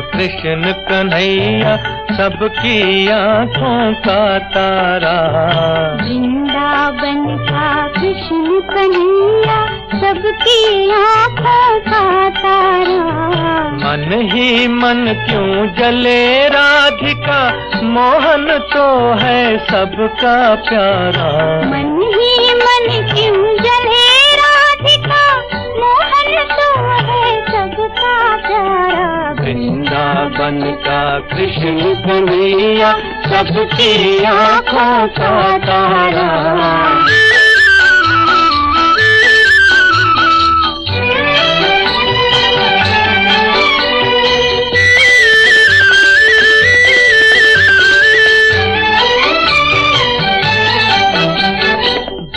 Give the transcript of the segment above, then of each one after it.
कृष्ण कन्हैया सबकी आँखों का तारा। वृंदावन का कृष्ण कन्हैया सबकी आँखों का तारा। मन ही मन क्यों जले? राधिका मोहन तो है सबका प्यारा। मन ही वृंदावन का कृष्ण कन्हैया, सबकी आँखों का तारा।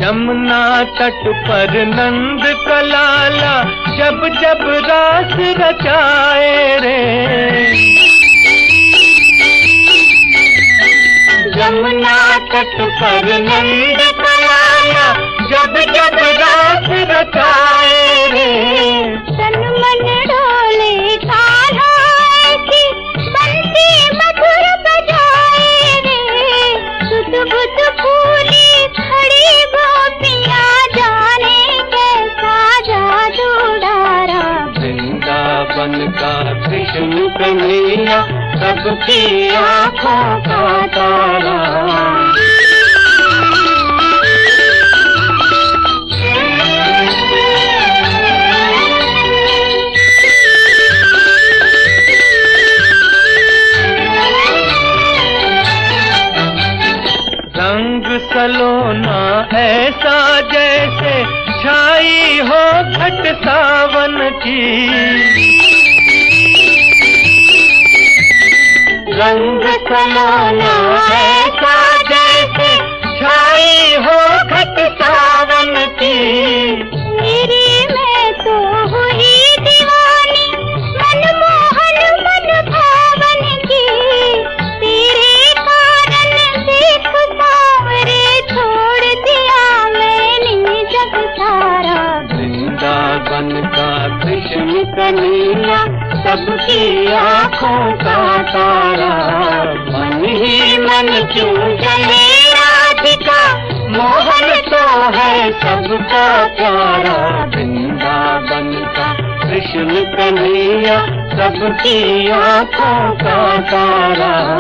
जमुना तट पर नंद कलाला, जब जब रास रचाए रे। जमुना तट पर नंद कलाला जब जब रास रचाए रे। तन मन डोले कान्हा ऐसी मधुर बजाए रे। सुध बुध फूली खड़ी गोपियाँ जाने कैसा जादू डारा। वृंदावन का कृष्ण कन्हैया सबकी आँखों का तारा। रंग सलोना ऐसा जैसे छाई हो घट सावन की। रंग सलोना ऐसा जैसे छाई हो घट सावन की। मेरी मैं तो हुई दीवानी मनमोहन मन भावन की। तेरे कारण देख सावरे छोड़ दिया मैंने जग सारा। वृंदावन का कृष्ण कन्हैया सबकी आँखों का तारा, मन ही मन क्यों जले राधिका? मोहन तो है सबका प्यारा, वृंदावन का, कृष्ण कन्हैया, सबकी आँखों का तारा।